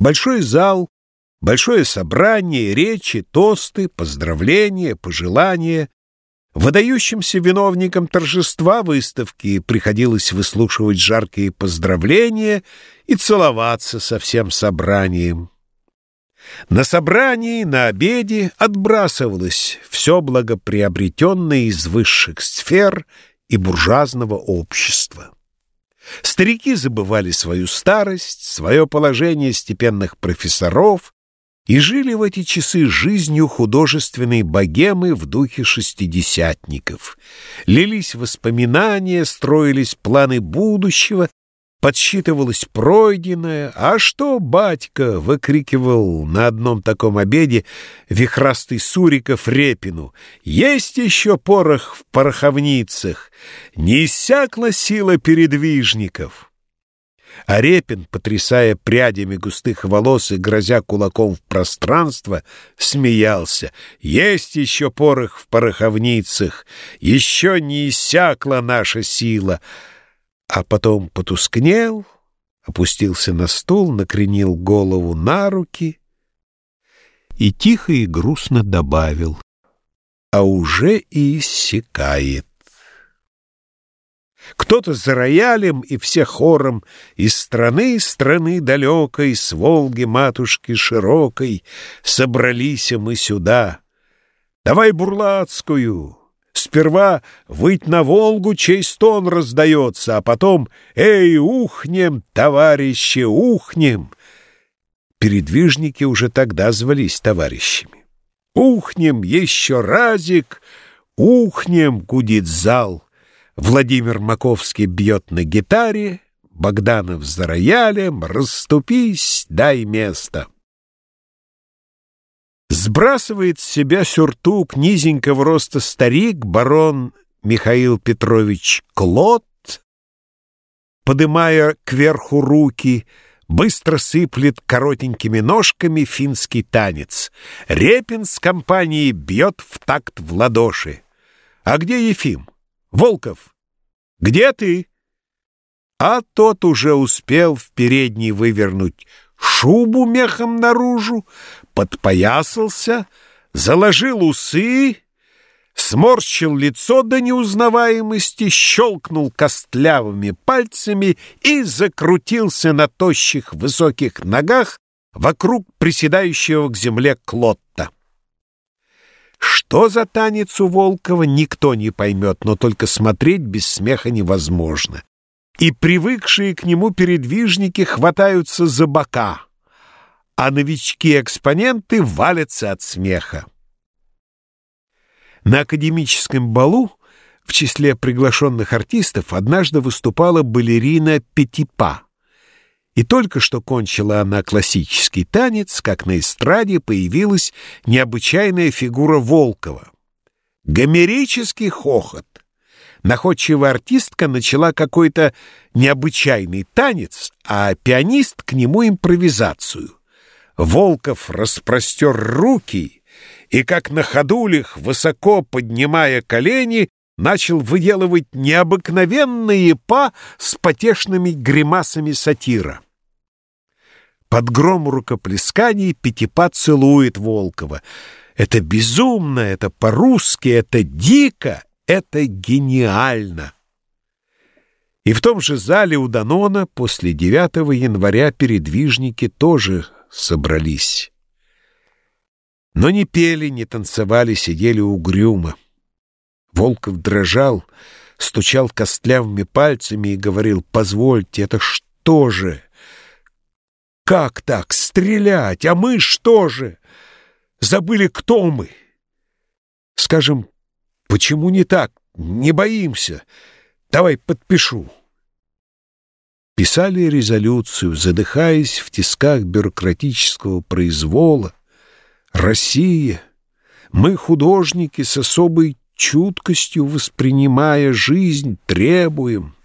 Большой зал, большое собрание, речи, тосты, поздравления, пожелания. Выдающимся виновникам торжества выставки приходилось выслушивать жаркие поздравления и целоваться со всем собранием. На собрании, на обеде отбрасывалось все благоприобретенное из высших сфер и буржуазного общества. Старики забывали свою старость, свое положение степенных профессоров и жили в эти часы жизнью художественной богемы в духе шестидесятников. Лились воспоминания, строились планы будущего, подсчитывалось пройденное. «А что, батька?» — выкрикивал на одном таком обеде вихрастый Суриков Репину. «Есть еще порох в пороховницах! Не иссякла сила передвижников!» А Репин, потрясая прядями густых волос и грозя кулаком в пространство, смеялся. «Есть еще порох в пороховницах! Еще не иссякла наша сила!» А потом потускнел, опустился на стул, накренил голову на руки и тихо и грустно добавил, а уже и иссякает. Кто-то за роялем и все хором из страны, страны далекой, с Волги матушки широкой, собрались мы сюда. Давай бурлацкую, Сперва выть на Волгу, чей стон раздается, а потом «Эй, ухнем, товарищи, ухнем!» Передвижники уже тогда звались товарищами. «Ухнем, еще разик, ухнем!» — гудит зал. Владимир Маковский бьет на гитаре, Богданов за роялем, «Расступись, дай место!» Сбрасывает с себя сюртук низенького роста старик, барон Михаил Петрович Клод, подымая кверху руки, быстро сыплет коротенькими ножками финский танец. Репин с компанией бьет в такт в ладоши. «А где Ефим? Волков? Где ты?» А тот уже успел в передней вывернуть шубу мехом наружу, подпоясался, заложил усы, сморщил лицо до неузнаваемости, щелкнул костлявыми пальцами и закрутился на тощих высоких ногах вокруг приседающего к земле Клотта. Что за танец у Волкова, никто не поймет, но только смотреть без смеха невозможно и привыкшие к нему передвижники хватаются за бока, а новички-экспоненты валятся от смеха. На академическом балу в числе приглашенных артистов однажды выступала балерина Петипа. И только что кончила она классический танец, как на эстраде появилась необычайная фигура Волкова. Гомерический хохот — Находчивая артистка начала какой-то необычайный танец, а пианист к нему импровизацию. Волков распростер руки и, как на ходулях, высоко поднимая колени, начал выделывать необыкновенные па с потешными гримасами сатира. Под гром рукоплесканий Пятипа целует Волкова. Это безумно, это по-русски, это дико, это гениально! И в том же зале у Данона после 9 января передвижники тоже собрались. Но не пели, не танцевали, сидели угрюмо. Волков дрожал, стучал костлявыми пальцами и говорил, «Позвольте, это что же? Как так? Стрелять? А мы что же? Забыли, кто мы? Скажем, Почему не так? Не боимся. Давай подпишу. Писали резолюцию, задыхаясь в тисках бюрократического произвола. Россия, мы, художники, с особой чуткостью воспринимая жизнь, требуем.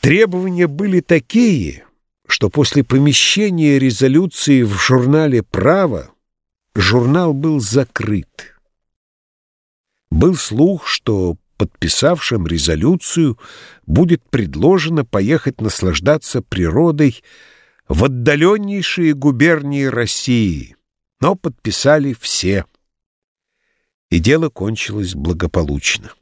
Требования были такие, что после помещения резолюции в журнале «Право» журнал был закрыт. Был слух, что подписавшим резолюцию будет предложено поехать наслаждаться природой в отдаленнейшие губернии России, но подписали все. И дело кончилось благополучно.